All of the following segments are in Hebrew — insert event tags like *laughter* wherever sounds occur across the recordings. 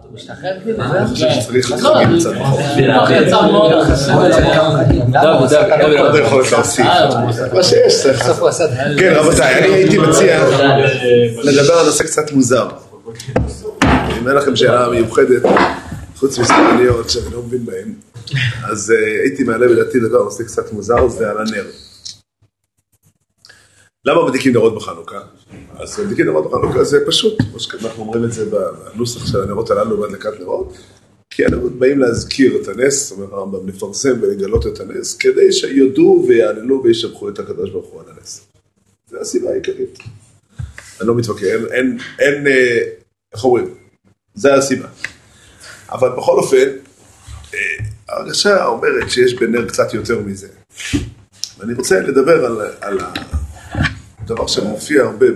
אתה משתחרר כאילו, אני זהו? חושב שצריך לא, לחגים אני- קצת. לא, יצא מאוד חסר. עוד יכולת להוסיף. מה שיש צריך. בסוף הוא עשה את ה- כן רבותיי, אני הייתי מציע לדבר על נושא קצת מוזר. אם אין לכם שאלה מיוחדת, חוץ מספרניות שאני לא מבין בהן, אז אה, הייתי מעלה בדעתי לדבר על נושא קצת מוזר, זה על הנר. למה מדליקים נרות בחנוכה? אז מדליקים נרות בחנוכה זה פשוט, כמו שאנחנו אומרים את זה בנוסח של הנרות הללו בהדלקת נרות, כי הנרות באים להזכיר את הנס, זאת אומרת הרמב"ם לפרסם ולגלות את הנס, כדי שיודו ויעללו וישבחו את הקדוש ברוך הוא על הנס. זו הסיבה העיקרית. אני לא מתווכח, אין, אין, אין, אה, איך אומרים? זה הסיבה. אבל בכל אופן, אה, ההרגשה אומרת שיש בנר קצת יותר מזה. ואני רוצה לדבר על, על הדבר שמופיע הרבה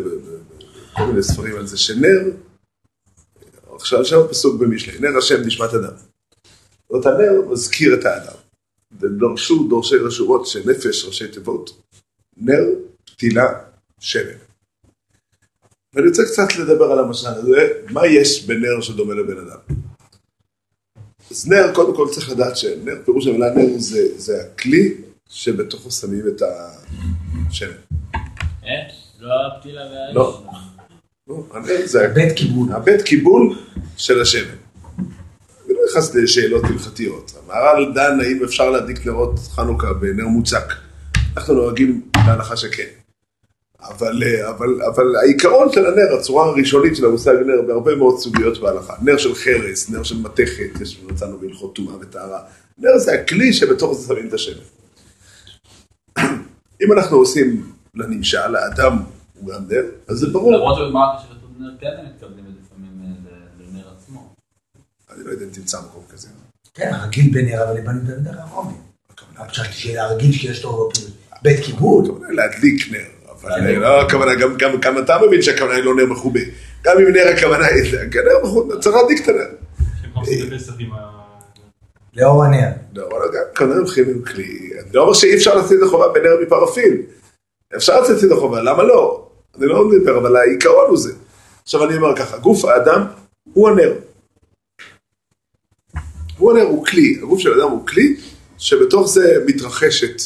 בכל מיני ספרים על זה, שנר, עכשיו שם הפסוק במשלי, נר השם נשמת אדם. זאת אומרת, הנר מזכיר את האדם. ודרשו דורשי רשויות שנפש ראשי תיבות, נר, פתילה, שמן. ואני רוצה קצת לדבר על המשל הזה, מה יש בנר שדומה לבן אדם. אז נר, קודם כל צריך לדעת שנר, פירוש המילה נר זה, זה הכלי שבתוכו שמים את השמן. אה? לא הפתילה והאש? לא. זה בית קיבול. הבית קיבול של השמן. אני לא נכנס לשאלות הלכתיות. המהר"ל דן האם אפשר להדליק נרות חנוכה בנר מוצק. אנחנו נוהגים בהנחה שכן. אבל, אה, אבל, אבל העיקרון של הנר, הצורה הראשונית של המושג נר, בהרבה מאוד סוגיות בהלכה. נר של חרס, נר של מתכת, יש מצאנו בהלכות טומאה וטהרה. נר זה הכלי שבתוך זה שמים את השמן. *clears throat* אם אנחנו עושים לנמשל, לאדם הוא גם נר, אז זה ברור. למרות שבגמרא כשכתוב נר כן הם מתכוונים לפעמים אה, לנר עצמו. אני לא יודע אם תמצא מקום כזה. כן, הרגיל בנר, אבל לבנים בנר הרומי. חשבתי שהרגיל שיש לו בית קיבול. הכוונה להדליק נר, אבל לא הכוונה, גם- אתה מבין שהכוונה היא לא נר מכובה. גם אם נר הכוונה היא, נר מכובה, צריך להדליק את הנר. שהם עושים בפסח עם ה... לאור הנר. לא, אבל גם כנראה הולכים עם כלי, אני לא אומר שאי אפשר לצאת ידי חובה בנר מפרפיל. אפשר לצאת ידי חובה, למה לא? אני לא מדבר, אבל העיקרון הוא זה. עכשיו אני אומר ככה, גוף האדם הוא הנר. הוא הנר, הוא כלי, הגוף של האדם הוא כלי, שבתוך זה מתרחשת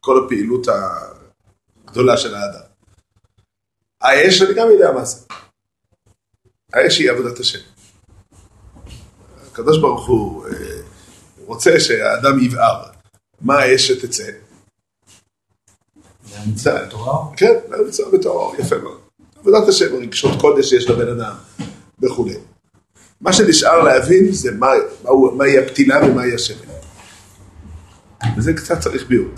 כל הפעילות הגדולה של האדם. האש, אני גם יודע מה זה. האש היא עבודת השם. הקדוש ברוך הוא אה, רוצה שהאדם יבער. מה האש שתצא? כן, מצווה בתואר, יפה מאוד. עבודת השם, רגשות קודש שיש לבן אדם וכולי. מה שנשאר להבין זה מה, מהו, מהי הפתילה ומהי השמן. וזה קצת צריך ביור.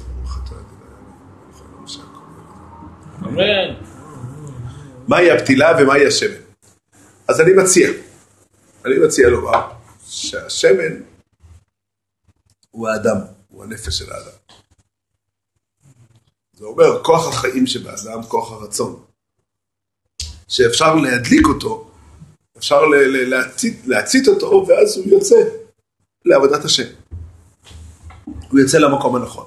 מהי הפתילה ומהי השמן. אז אני מציע, אני מציע לומר שהשמן הוא האדם, הוא הנפש של האדם. זה אומר כוח החיים שבאדם, כוח הרצון. שאפשר להדליק אותו, אפשר להצית, להצית אותו, ואז הוא יוצא לעבודת השם. הוא יוצא למקום הנכון.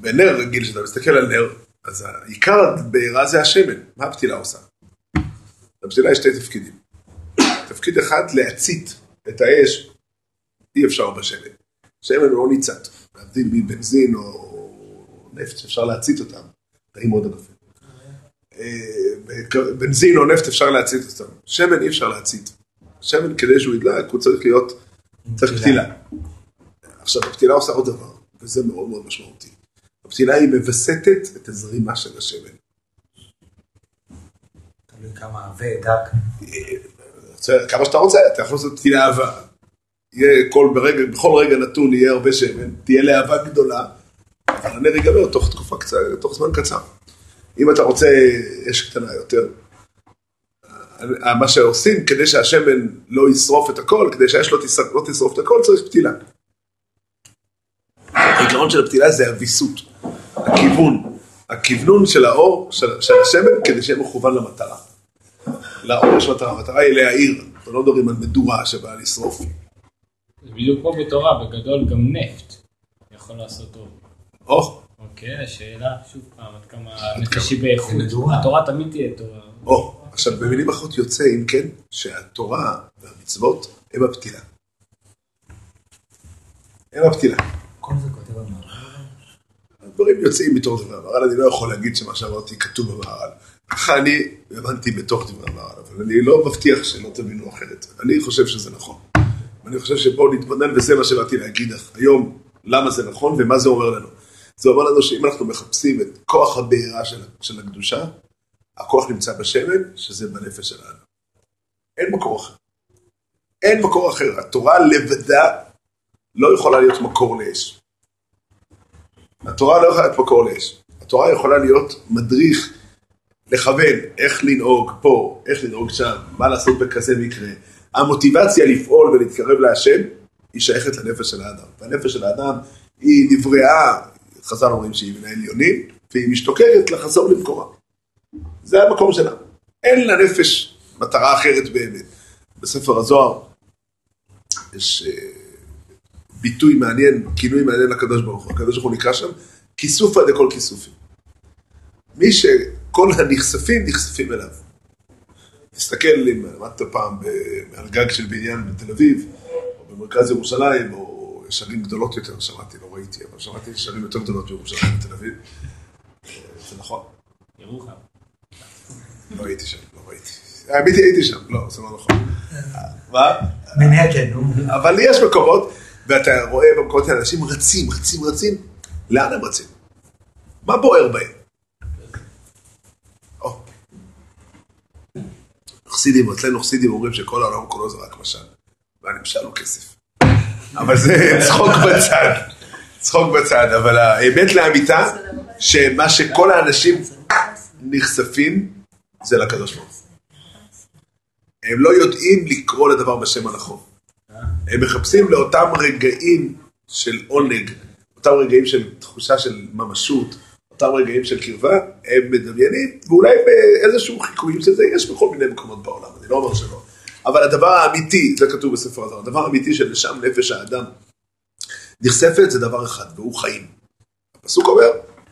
בנר רגיל, כשאתה מסתכל על נר, אז העיקר הבעירה זה השמן. מה הפתילה עושה? לפתילה יש שתי תפקידים. תפקיד אחד, להצית את האש, אי אפשר בשמן. שמן הוא לא ניצת. להבדיל מבנזין או נפט שאפשר להצית אותם. טעים מאוד ענפים. אה, בנזין או נפט אפשר להצית אותם. שמן אי אפשר להצית. שמן כדי שהוא ידלק הוא צריך להיות, צריך פתילה. עכשיו הפתילה עושה עוד דבר, וזה מאוד מאוד משמעותי. הפתילה היא מווסתת את הזרימה של השמן. תלוי כמה עבה, דק. רוצה- כמה שאתה רוצה, אתה יכול לעשות פתילה אהבה. יהיה כל ברגע, בכל רגע נתון יהיה הרבה שמן, תהיה להבה גדולה, הנר ייגמר תוך תקופה קצרה, תוך זמן קצר. אם אתה רוצה אש קטנה יותר, מה שעושים כדי שהשמן לא ישרוף את הכל, כדי שהאש לא תשרוף, לא תשרוף את הכל, צריך פתילה. העיקרון של הפתילה זה הוויסות, הכיוון, הכוונון של האור של, של השמן כדי שיהיה מכוון למטרה. לאור יש מטרה, המטרה היא להעיר, אנחנו לא מדברים על מדורה שבאה לשרוף. זה בדיוק כמו בתורה, בגדול גם נפט יכול לעשות טוב. או, אוקיי, השאלה, שוב פעם, עד כמה הנפש היא באיכות. התורה תמיד תהיה טובה. או, עכשיו במילים אחרות יוצא אם כן, שהתורה והמצוות הם הפתילה. הם הפתילה. כל זה כותב המהר"ל. הדברים יוצאים מתוך דברי המהר"ל, אני לא יכול להגיד שמה שאמרתי כתוב במהר"ל. ככה אני הבנתי בתוך דברי המהר"ל, אבל אני לא מבטיח שלא תבינו אחרת. אני חושב שזה נכון. ואני חושב שבואו נתבונן, וזה מה שבאתי להגיד לך היום, למה זה נכון ומה זה אומר לנו. זה אומר לנו שאם אנחנו מחפשים את כוח הבעירה של, של הקדושה, הכוח נמצא בשמן, שזה בנפש של האדם. אין מקור אחר. אין מקור אחר. התורה לבדה לא יכולה להיות מקור לאש. התורה לא יכולה להיות מקור לאש. התורה יכולה להיות מדריך, לכוון, איך לנהוג פה, איך לנהוג שם, מה לעשות בכזה מקרה. המוטיבציה לפעול ולהתקרב להשם, היא שייכת לנפש של האדם. והנפש של האדם היא נבראה, חז"ל אומרים שהיא מן העליונים, והיא משתוקקת לחזור למקורה. זה המקום שלה. אין לנפש מטרה אחרת באמת. בספר הזוהר יש אה, ביטוי מעניין, כינוי מעניין לקדוש ברוך הוא. הקדוש ברוך הוא נקרא שם כיסופא דכל כיסופים. מי שכל הנחשפים נחשפים אליו. תסתכל אם למדת פעם על גג של בניין בתל אביב, או במרכז ירושלים, או יש ערים גדולות יותר, שמעתי, לא ראיתי, אבל שמעתי ערים יותר גדולות בירושלים בתל אביב. אה, זה נכון. ירוחם. לא הייתי שם, לא ראיתי. האמת היא הייתי שם, לא, זה לא נכון. מה? מנהטן, נו. אבל יש מקומות, ואתה רואה במקומות האלה אנשים רצים, רצים, רצים. לאן הם רצים? מה בוער בהם? חסידים, אצלנו חסידים אומרים שכל העולם כולו זה רק משל. והנמשל הוא כסף. אבל זה צחוק בצד. צחוק בצד, אבל האמת לאמיתה, שמה שכל האנשים נחשפים, זה לקדוש ברוך. הם לא יודעים לקרוא לדבר בשם הנכון. הם מחפשים לאותם רגעים של עונג, אותם רגעים של תחושה של ממשות, אותם רגעים של קרבה, הם מדמיינים, ואולי באיזשהו חיקויים של זה יש בכל מיני מקומות בעולם, אני לא אומר שלא. אבל הדבר האמיתי, זה כתוב בספר הזר, הדבר האמיתי שלשם נפש האדם נחשפת זה דבר אחד, והוא חיים. הפסוק אומר,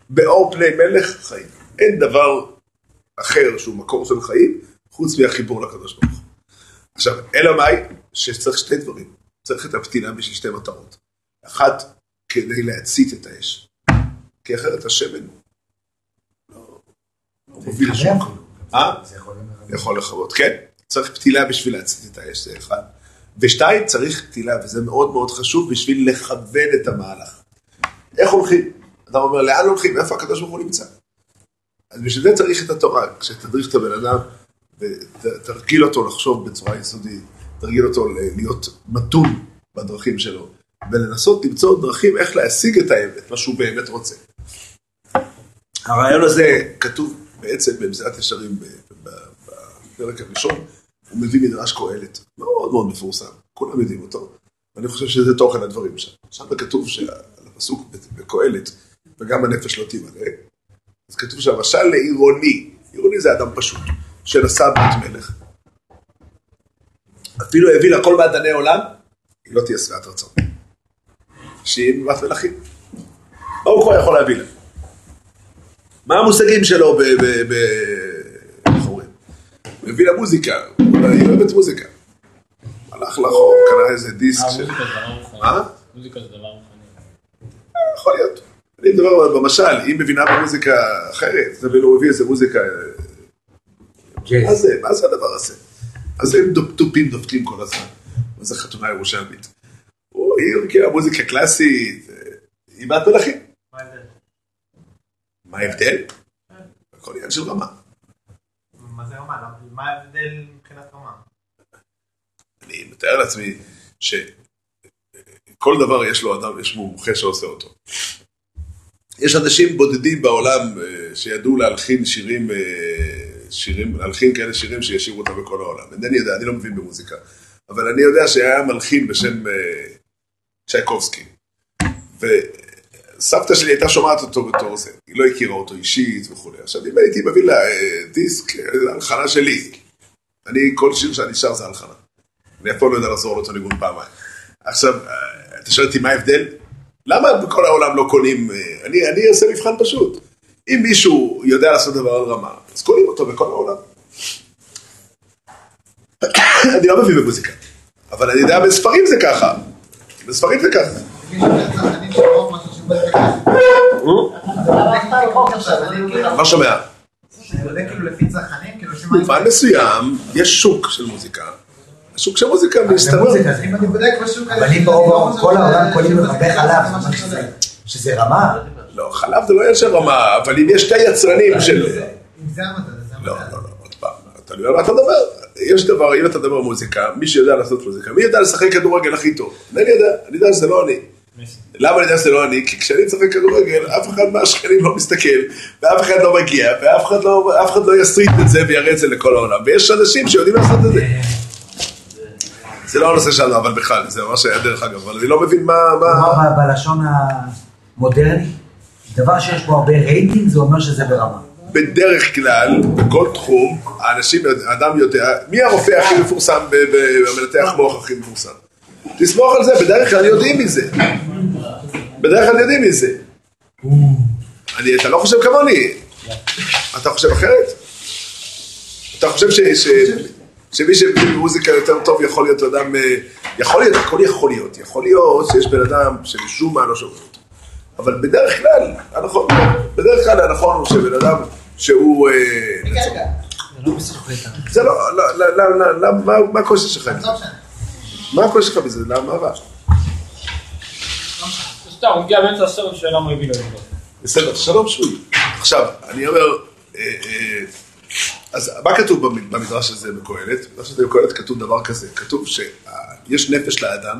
באור פני מלך חיים. אין דבר אחר שהוא מקור של חיים, חוץ מהחיבור לקדוש ברוך הוא. עכשיו, אלא מאי? שצריך שתי דברים. צריך את הפתילה בשביל שתי מטרות. אחת, כדי להצית את האש. כי אחרת השמן לא, לא מוביל לשום יכול. מקום. אה? זה. יכול לכבות, כן. צריך פתילה בשביל להצית את האש, זה אחד. ושתיים, צריך פתילה, וזה מאוד מאוד חשוב בשביל לכוון את המהלך. איך הולכים? אדם אומר, לאן הולכים? איפה הקדוש ברוך הוא נמצא? אז בשביל זה צריך את התורה, כשתדריך את הבן אדם ותרגיל אותו לחשוב בצורה יסודית, תרגיל אותו להיות מתון בדרכים שלו, ולנסות למצוא דרכים איך להשיג את האמת, מה שהוא באמת רוצה. הרעיון הזה כתוב בעצם במסילת ישרים בפרק הראשון, הוא מביא מדרש קהלת, מאוד מאוד מפורסם, כולם יודעים אותו, ואני חושב שזה תוכן הדברים שם. שם כתוב שעל הפסוק בקהלת, וגם הנפש לא תימלא, אז כתוב שהמשל לעירוני, עירוני זה אדם פשוט, שנשא בת מלך. אפילו הביא לה כל מעדני עולם, היא לא תהיה שבעת רצון. שהיא בת מלכים. מה הוא כבר יכול להביא לה? מה המושגים שלו ב... ב... ב... איך אומרים? הוא הביא לה מוזיקה, היא אוהבת מוזיקה. הלך לחור, קנה איזה דיסק אה, של... מוזיקה זה דבר רוחני. זה דבר רוחני. יכול להיות. אני מדבר במשל, היא מבינה במוזיקה אחרת, אז הוא הביא איזה מוזיקה, מה. זה, מה זה הדבר הזה? אז הם תופים דופקים כל הזמן, מה זה חתונה ירושלמית? היא מכירה מוזיקה קלאסית, אה, היא בת מלכים. ההבדל? מה ההבדל? הכל עניין של רמה. מה זה רמה? למה- ההבדל מבחינת רמה? אני מתאר לעצמי שכל דבר יש לו אדם, יש מומחה שעושה אותו. יש אנשים בודדים בעולם אה, שידעו להלחין שירים, אה, שירים, להלחין כאלה שירים שישירו אותם בכל העולם. אינני יודע, אני לא מבין במוזיקה. אבל אני יודע שהיה מלחין בשם אה, צ'ייקובסקי. וסבתא שלי הייתה שומעת אותו בתור זה. היא לא הכירה אותו אישית וכולי. עכשיו, אם הייתי מביא לה אה, דיסק, אה, הלחנה שלי. אני, כל שיר שאני שר זה הלחנה. אני אף פעם לא יודע לחזור לאותו ניגון פעמיים. עכשיו, אה, אתה שואל אותי מה ההבדל? למה בכל העולם לא קונים? אני, אני אעשה מבחן פשוט. אם מישהו יודע לעשות דבר על רמה, אז קונים אותו בכל העולם. *coughs* אני לא מבין במוזיקה. אבל אני יודע בספרים זה ככה. בספרים זה ככה. לא שומע. אני. במובן מסוים, יש שוק של מוזיקה. השוק של מוזיקה מסתבר. אני אבל אם ברוב כל העולם קונים הרבה חלב, שזה- רמה. לא, חלב זה לא עניין של רמה, אבל אם יש שתי יצרנים של... לא. לא, לא, עוד פעם, תלוי על מה אתה מדבר. יש דבר, אם אתה מדבר מוזיקה, מי שיודע לעשות מוזיקה, מי יודע לשחק כדורגל הכי טוב? אינני יודע, אני יודע שזה לא אני. למה אני יודע שזה לא אני? כי כשאני משחק כדורגל, אף אחד מהשכנים לא מסתכל, ואף אחד לא מגיע, ואף אחד לא, אחד לא יסריט את זה ויראה את זה לכל העולם. ויש אנשים שיודעים לעשות את זה. זה לא הנושא שלנו, אבל בכלל, זה ממש היה דרך אגב, אבל אני לא מבין מה... מה... בלשון המודרני, דבר שיש בו הרבה רייטינג, זה אומר שזה ברמה. בדרך כלל, בכל תחום, האנשים, האדם יודע, מי הרופא הכי מפורסם, המנתח מוח הכי מפורסם? תסמוך על זה, בדרך כלל יודעים מזה. בדרך כלל יודעים מזה. אני, אתה לא חושב כמוני. אתה חושב אחרת? אתה חושב ש, ש, שמי שמבין מוזיקה יותר טוב יכול להיות אדם, אה, יכול להיות, הכל יכול להיות. יכול להיות שיש בן אדם שמשום מה לא שומע אותו. אבל בדרך כלל, הנכון, בדרך כלל הנכון הוא שבן אדם שהוא... אה, זה לא, לא, לא, לא, מה הקושי שלך? מה הקושי שלך בזה? למה? מה? סתם, הוא מגיע באמצע הסרט שאלה מה הביא לו לבדוק. בסדר, שלום שווי. עכשיו, אני אומר, אה, אה, אז מה כתוב במ- במדרש הזה בקהלת? במדרש הזה בקהלת כתוב דבר כזה, כתוב שיש נפש לאדם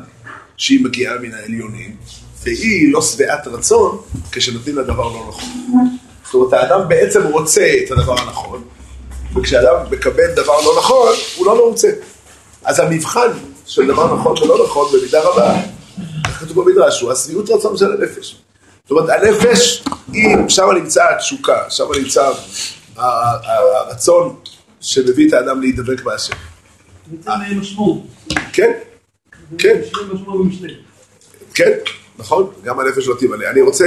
שהיא מגיעה מן העליונים, והיא לא שבעת רצון כשנותנים לה דבר לא נכון. זאת אומרת, האדם בעצם רוצה את הדבר הנכון, וכשאדם מקבל דבר לא נכון, הוא לא מרוצה. אז המבחן של דבר נכון ולא נכון, במידה רבה, איך כתוב במדרש, הוא השביעות רצון של הנפש. זאת אומרת, הנפש, אם שם נמצא התשוקה, שם נמצא הרצון שמביא את האדם להידבק בהשם. משמעות. כן, כן. כן, נכון, גם הנפש לא תימלא. אני רוצה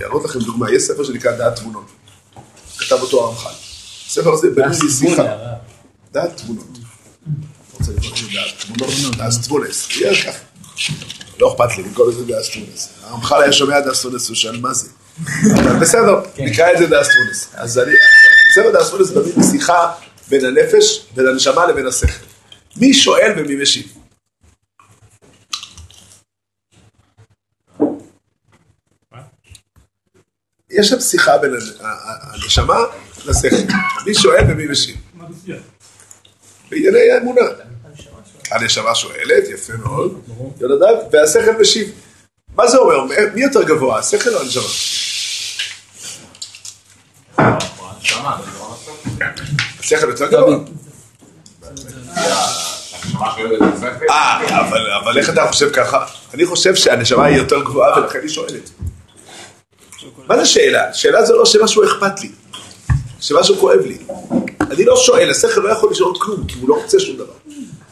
להראות לכם דוגמה, יש ספר שנקרא דעת תמונות. כתב אותו הרמח"ל. הספר הזה בנוי שיחה. דעת תמונות. לקרוא לזה דעת תמונס. יהיה ככה. לא אכפת לי, לזה דעת תמונס. הרמח"ל היה שומע דעת תמונס, הוא שאל מה זה. בסדר, נקרא את זה דעת תמונס. אז אני, דעת תמונס בנוי שיחה בין הנפש, בין הנשמה לבין השכל. מי שואל ומי משיב? יש שם שיחה בין הנשמה לשכל. מי שואל ומי משיב? בענייני האמונה. הנשמה שואלת, יפה מאוד, יונדב, והשכל משיב. מה זה אומר? מי יותר גבוה, השכל או הנשמה? השכל יותר גבוה? אה, אבל, אבל איך אתה חושב ככה? אני חושב שהנשמה היא יותר גבוהה ולכן היא שואלת. מה זה שאלה? שאלה זה לא שמשהו אכפת לי, שמשהו כואב לי. אני לא שואל, השכל לא יכול לשאול כלום, כי הוא לא רוצה שום דבר.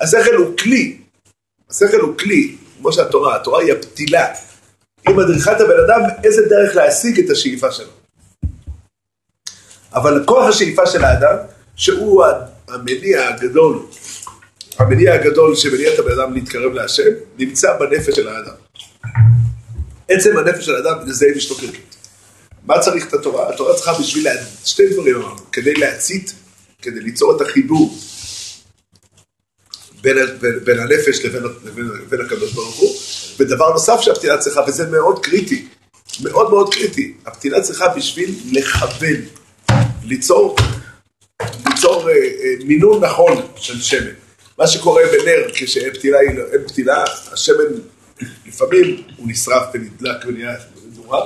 השכל הוא כלי, השכל הוא כלי, כמו שהתורה, התורה היא הפתילה. היא מדריכה את הבן אדם איזה דרך להשיג את השאיפה שלו. אבל כוח השאיפה של האדם, שהוא המניע הגדול, המניע הגדול שמניע את הבן אדם להתקרב להשם, נמצא בנפש של האדם. עצם הנפש של האדם, היא משתוקקת. מה צריך את התורה? התורה צריכה בשביל. שתי דברים אמרנו, כדי להצית, כדי ליצור את החיבור בין, בין, בין הנפש לבין, לבין, לבין הקדוש ברוך הוא, ודבר נוסף שהפתילה צריכה, וזה מאוד קריטי, מאוד מאוד קריטי, הפתילה צריכה בשביל לכוון, ליצור, ליצור אה, אה, מינון נכון של שמן. מה שקורה בנר כשאין פתילה, לא- אין פתילה, השמן לפעמים הוא נשרף ונדלק ונהיה מדורה,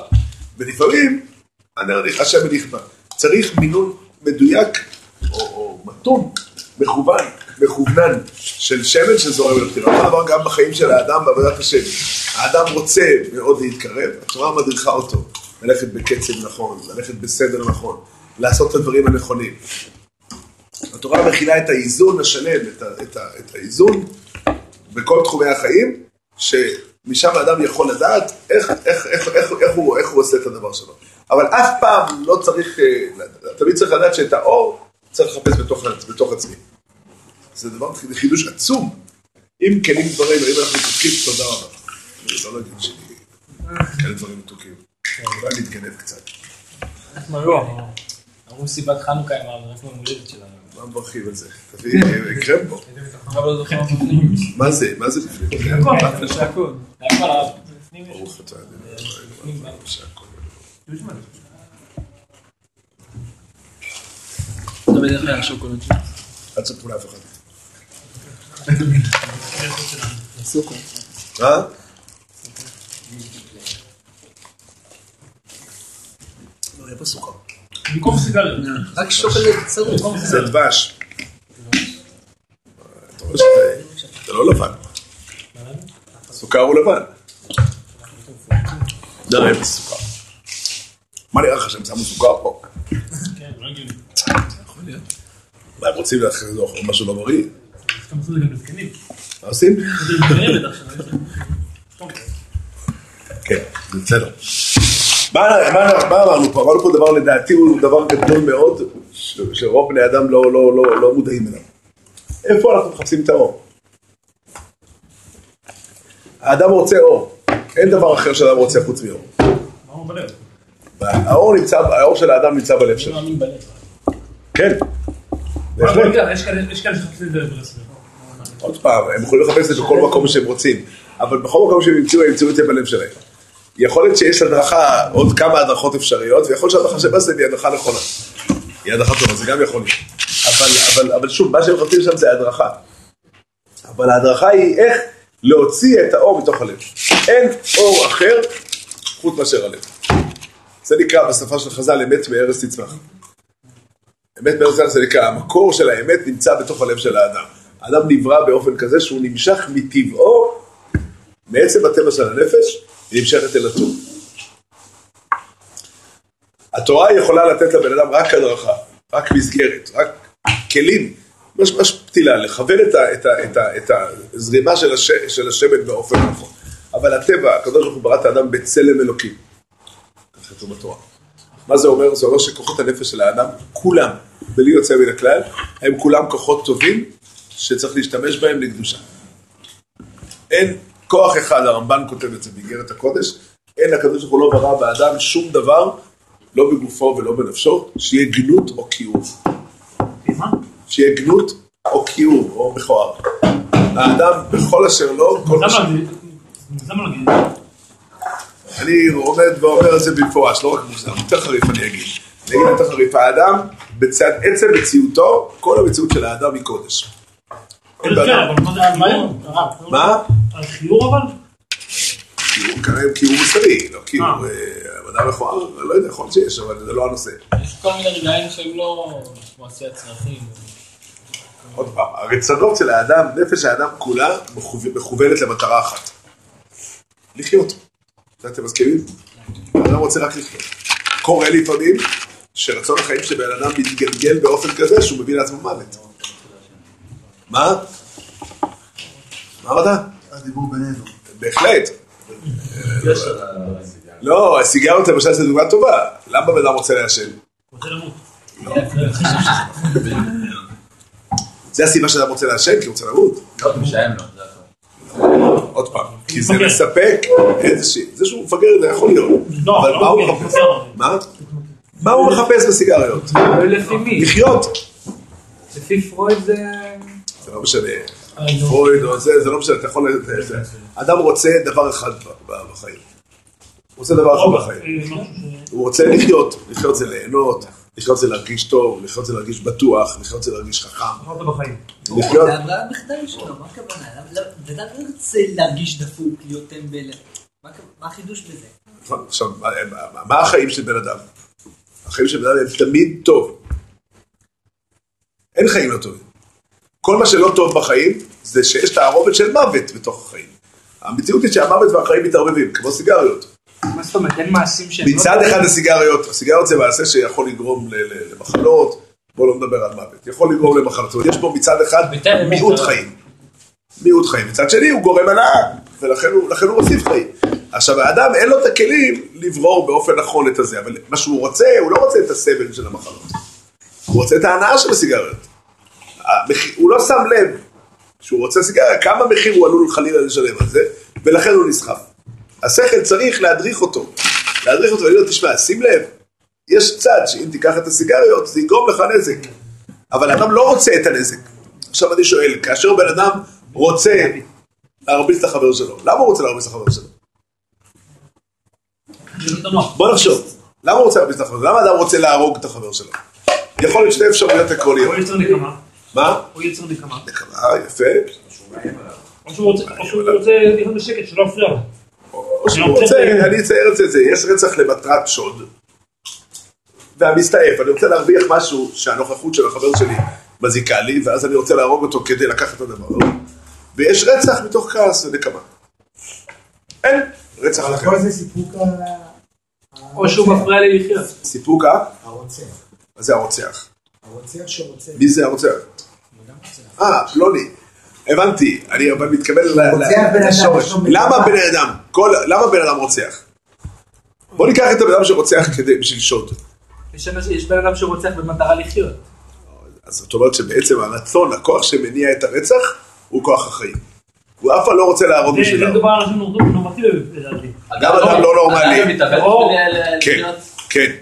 ולפעמים הנר, השמן נכבה. צריך מינון מדויק או, או מתון, מכוון, מכוונן של שמן שזורם לפתילה. אותו דבר גם בחיים של האדם בעבודת השם. האדם רוצה מאוד להתקרב, התורה מדריכה אותו ללכת בקצב נכון, ללכת בסדר נכון, לעשות את הדברים הנכונים. התורה מכילה את האיזון השלם, את, ה, את, ה, את האיזון בכל תחומי החיים, שמשם האדם יכול לדעת איך, איך, איך, איך, איך, הוא, איך הוא עושה את הדבר שלו. אבל אף פעם לא צריך, אה, תמיד צריך לדעת שאת האור צריך לחפש בתוך, בתוך עצמי. זה דבר, זה חידוש עצום. אם כלים דברים, אם אנחנו מתוקים, תודה רבה. אני לא להגיד כאלה דברים מתוקים. אולי להתגנב קצת. אנחנו לא. אמרו מסיבת חנוכה עם הרפורמה המולדת שלנו. מה מברכים על זה? תביא אה, קרמבו. לא מה בפנים. מה זה? מה זה בפנים? ברוך אתה בא. שהכל. זה בדרך כלל השוקולד שלי. אל תספרו לאף אחד. סוכר. מה? יהיה פה סוכר. במקום סיגריות. רק שוקולד צרוף. זה דבש. זה לא לבן. סוכר הוא לבן. זה יהיה סוכר. מה נראה לך שהם שמו סוכר פה? כן, לא הגיוני. יכול להיות. הם רוצים לאכול משהו לא בריא? אתה עושה את זה גם לזקנים. מה עושים? כן, בסדר. מה, אמרנו פה? אמרנו פה דבר לדעתי הוא דבר גדול מאוד, שרוב בני אדם לא, לא, לא, לא מודעים אליו. איפה אנחנו מחפשים את האור? האדם רוצה אור. אין דבר אחר שאדם רוצה חוץ מאור. הוא בלב? האור נמצא, האור של האדם נמצא בלב שלו. בלב. כן. יש כאלה שחפשים את זה ברסמי. עוד פעם, הם יכולים לחפש את זה בכל מקום שהם רוצים, אבל בכל מקום שהם ימצאו, הם ימצאו את זה בלב שלהם. יכול להיות שיש הדרכה, עוד כמה הדרכות אפשריות, ויכול להיות שההדרכה של בסלם היא הדרכה נכונה. היא הדרכה טובה, זה גם יכול להיות. אבל, אבל, אבל שוב, מה שהם מחפשים שם זה הדרכה. אבל ההדרכה היא איך להוציא את האור מתוך הלב. אין אור אחר חוץ מאשר הלב. זה נקרא בשפה של חז"ל אמת מארץ תצמח. אמת מארץ תצמח זה נקרא, המקור של האמת נמצא בתוך הלב של האדם. האדם נברא באופן כזה שהוא נמשך מטבעו, מעצם הטבע של הנפש, היא נמשכת אל הטוב. התורה יכולה לתת לבן אדם רק הדרכה, רק מסגרת, רק כלים, ממש ממש פתילה, לכוון את, את, את, את הזרימה של, הש, של השמן באופן נכון. אבל הטבע, הקדוש ברוך הוא ברא את האדם בצלם אלוקים. ככה כתוב בתורה. מה זה אומר? זה אומר שכוחות הנפש של האדם, כולם, בלי יוצא מן הכלל, הם כולם כוחות טובים שצריך להשתמש בהם לקדושה. אין כוח אחד, הרמב"ן כותב את זה באיגרת הקודש, אין הקדוש ברוך הוא לא ברא באדם שום דבר, לא בגופו ולא בנפשו, שיהיה גנות או כיעור. שיהיה גנות או כיעור או מכוער. האדם בכל אשר לא, כל מה ש... למה להגיד? אני עומד ואומר את זה במפורש, לא רק מוזר, יותר חריף אני אגיד. אני אגיד יותר חריף, האדם, בצד עצם מציאותו, כל המציאות של האדם היא קודש. אין כן, באדם. אבל מה זה מה? על חיור אבל? כיעור כנראה כיעור מוסרי, לא כיעור, אה. אה, מדע מכוער, לא יודע, יכול להיות שיש, אבל זה לא הנושא. יש כל מיני רגעים שהם לא כמו עשיית צרכים. עוד פעם, הרצונות של האדם, נפש האדם כולה מכוו- מכוונת למטרה אחת. לחיות. זה אתם מסכימים? האדם רוצה רק לחיות. קורה לפעמים שרצון החיים של בן אדם מתגלגל באופן כזה שהוא מביא לעצמו מוות. מה? מה אמרת? הדיבור בינינו. בהחלט. לא, הסיגריות למשל זו דוגמה טובה. למה בן אדם רוצה לעשן? למות. זה הסיבה שאדם רוצה לעשן, כי הוא רוצה למות. הכל. עוד פעם, כי זה. מספק איזושהי, זה שהוא מפגר זה יכול להיות, לא, אבל לא מה הוא מחפש? מה? מה הוא מחפש בסיגריות? לחיות. לפי פרויד זה... זה לא משנה, פרויד או זה, זה לא משנה, אתה יכול, אדם רוצה דבר אחד בחיים. הוא רוצה דבר אחד בחיים. אה, הוא רוצה לחיות, לחיות זה ליהנות, לחיות זה להרגיש טוב, לחיות זה להרגיש בטוח, לחיות זה להרגיש חכם. לחיות, זה המחדל שלו, מה הכוונה? בן אדם לא רוצה להרגיש דפוק, להיות טמבל. מה החידוש בזה? נכון, עכשיו, מה- מה- מה החיים של בן אדם? החיים של בן אדם הם תמיד טוב. אין חיים לא טובים. כל מה שלא טוב בחיים, זה שיש תערובת של מוות בתוך החיים. המציאות היא שהמוות והחיים מתערבבים, כמו סיגריות. מה זאת אומרת? אין מעשים שהם... לא מצד? אחד הסיגריות, הסיגריות זה מעשה שיכול לגרום למחלות, בואו לא נדבר על מוות, יכול לגרום למחלות, זאת אומרת, יש בו מצד אחד מיעוט. חיים, מיעוט חיים, מצד שני הוא גורם הנאה, ולכן הוא, לכן הוא מוסיף חיים. עכשיו האדם אין לו את הכלים לברור באופן נכון את הזה, אבל מה שהוא רוצה, הוא לא רוצה את הסבל של המחלות, הוא רוצה את ההנאה של הסיגריות. הוא לא שם לב שהוא רוצה סיגריה, כמה מחיר הוא עלול חלילה לשלם על זה, ולכן הוא נסחף. השכל צריך להדריך אותו, להדריך אותו ולהגיד לו, תשמע, שים לב, יש צד שאם תיקח את הסיגריות זה יגרום לך נזק, אבל אדם לא רוצה את הנזק. עכשיו אני שואל, כאשר בן אדם רוצה להרביץ את החבר שלו, למה הוא רוצה להרביץ את החבר שלו? בוא נחשוב, למה הוא רוצה להרביץ את החבר שלו? למה אדם רוצה להרוג את החבר שלו? יכול להיות שתי אפשרויות עקרוניות. מה? הוא יוצר נקמה. נקמה, יפה. או שהוא רוצה- להיות בשקט, שלא יפריע לו. או שהוא רוצה, אני אצייר את זה, יש רצח למטרת שוד, והמסתעף, אני רוצה להרוויח משהו שהנוכחות של החבר שלי מזיקה לי, ואז אני רוצה להרוג אותו כדי לקחת את הדבר. ויש רצח מתוך כעס ונקמה. אין רצח אבל אחר. כל זה סיפוק ה- או שהוא מפריע לי לחיות. סיפוק ה... הרוצח. מה זה הרוצח? הרוצח שרוצח. מי זה הרוצח? אה, פלוני. הבנתי, אני אבל מתכוון אדם, לשורש. למה. בן אדם? למה בן אדם רוצח? בוא ניקח את הבן אדם שרוצח כדי, בשביל שוד. יש בן אדם שרוצח במטרה לחיות. אז זאת אומרת שבעצם הרצון, הכוח שמניע את הרצח, הוא כוח החיים. הוא אף פעם לא רוצה להרוג זה בשביל זה. מדובר על אנשים נורמטיביים לדעתי. גם אדם לא נורמלי. אדם כן. כן,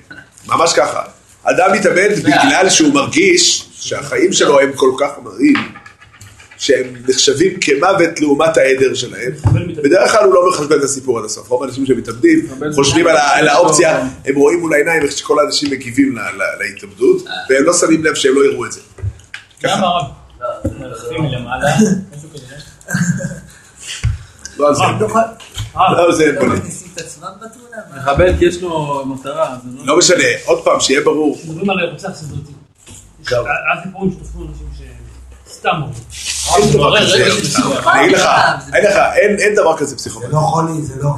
ממש ככה. אדם מתאבד בגלל שהוא מרגיש שהחיים שלו הם כל כך מרים, שהם נחשבים כמוות לעומת העדר שלהם. בדרך כלל הוא לא מחשבן את הסיפור עד הסוף. רוב האנשים שמתאבדים חושבים על האופציה, הם רואים מול העיניים איך שכל האנשים מגיבים ל- ל- להתאבדות, והם לא שמים לב שהם לא יראו את זה. למה הרב? לא, מלמעלה, משהו כזה. לא על זה. אה, לא על זה הם לא פונים. מכניסים את עצמם בתמונה? מחבל כי יש לו מטרה, זה לא... לא משנה, עוד פעם, שיהיה ברור. מדברים על רוצח סדרתי. אל סיפורים שתפסו אנשים שסתם אומרים. אין דבר כזה. זה אני זה- אין דבר כזה זה פסיכופת. לא חולי, זה לא...